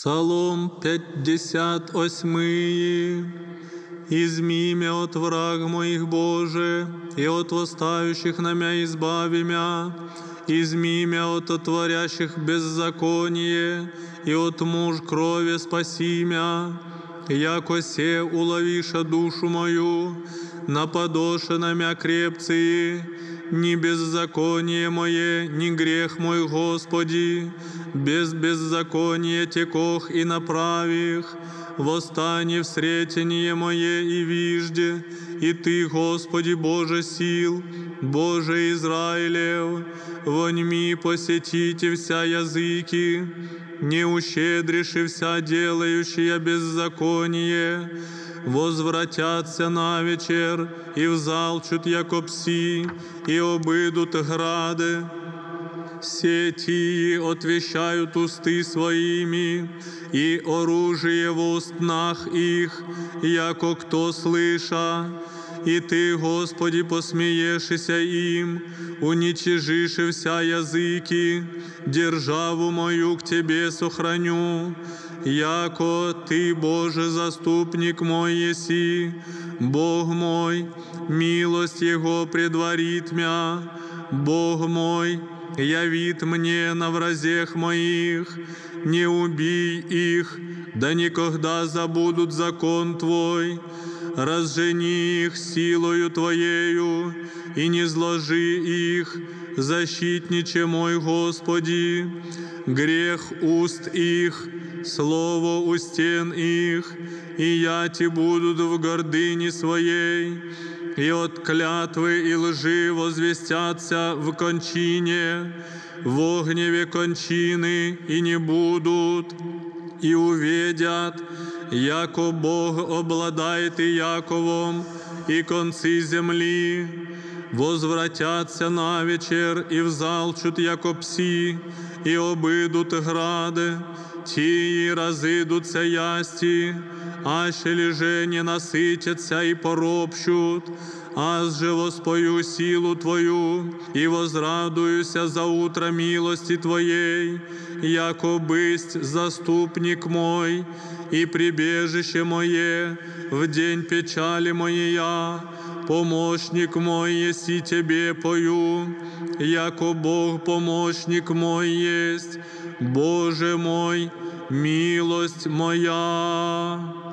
Псалом 58. «Изми от враг моих Боже, и от восстающих на мя избави мя, изми от творящих беззаконие, и от муж крови спаси мя, яко се уловиша душу мою, нападоше на мя крепции, ни беззаконие мое, ни грех мой, Господи, без беззакония текох и направих, восстань в сретение мое и вижде, и Ты, Господи Боже сил, Боже Израилев, воньми посетите вся языки, не ущедриши вся делающая беззаконие, возвратятся на вечер и взалчут, яко пси, и обыдут грады, Сети отвещают усты своими, и оружие в устнах их, яко кто слыша. И Ты, Господи, посмеешься им, уничижишь вся языки, державу мою к Тебе сохраню, яко Ты, Боже, заступник мой еси, Бог мой, милость Его предварит мя, Бог мой, явит мне на вразех моих, не убий их, да никогда забудут закон Твой, разжени их силою Твоею, и не зложи их, защитниче мой Господи, грех уст их, слово у стен их, и яти будут в гордыне своей, и от клятвы и лжи возвестятся в кончине, в огневе кончины и не будут, и увидят, яко Бог обладает и Яковом, и концы земли, возвратятся на вечер и взалчут, яко пси, и обидут гради, ті разидуться ясті, аще лиже не насытятся и поропщут, аз же воспою силу Твою и возрадуюся за утро милости Твоей, яко бысть заступник мой и прибежище мое в день печали моя, помощник мой еси Тебе пою, яко Бог помощник мой есть, Боже мой, милость моя.